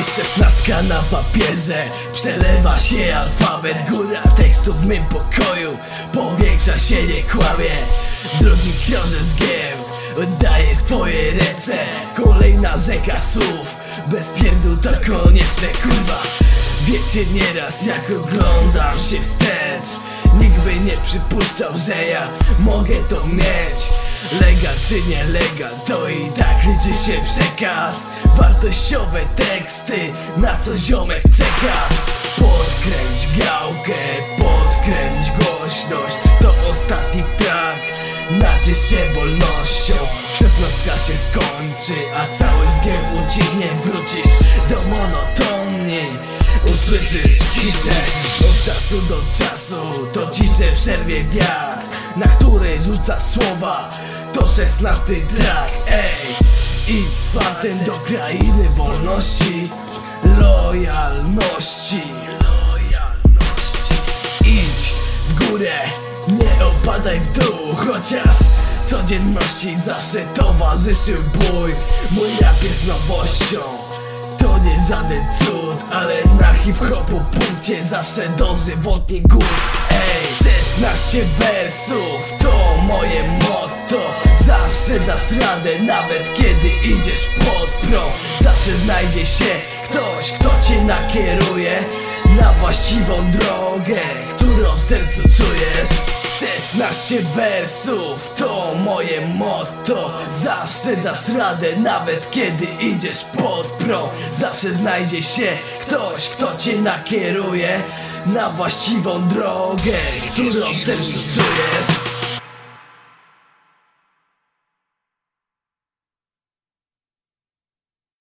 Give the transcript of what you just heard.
Dziś szesnastka na papierze. Przelewa się alfabet Góra tekstu w mym pokoju. Powiększa się, nie kłamie. Drugi książę zgieł Oddaję twoje ręce. Kolejna rzeka słów. Bez pierdół to konieczne kurwa Wiecie nieraz jak oglądam się wstecz Nikt by nie przypuszczał, że ja mogę to mieć. Legal czy nie legal, to i tak liczy się przekaz. Wartościowe teksty, na co ziomek czekasz. Podkręć gałkę, podkręć głośność. To ostatni track, naciesz się wolnością. Szesnastka się skończy, a cały zgieł ucichnie. Wrócisz do monotonii Usłyszysz ciszę. Od czasu do czasu To ciszę przerwie wiatr Na której rzuca słowa. To szesnasty track, ej. Idź z fantem do krainy wolności Lojalności. Idź w górę, nie opadaj w dół Chociaż codzienności zawsze towarzyszył bój. Mój rap jest nowością nie żaden cud, ale na hip-hopu punkcie zawsze dożywotni głód Ej, 16 wersów to moje motto. Zawsze dasz radę, nawet kiedy idziesz pod prąd. Zawsze znajdzie się ktoś, kto cię nakieruje Na właściwą drogę, którą w sercu czujesz 16 wersów to moje motto. Zawsze dasz radę, nawet kiedy idziesz pod prąd. Zawsze znajdzie się ktoś, kto cię nakieruje Na właściwą drogę, którą w sercu czujesz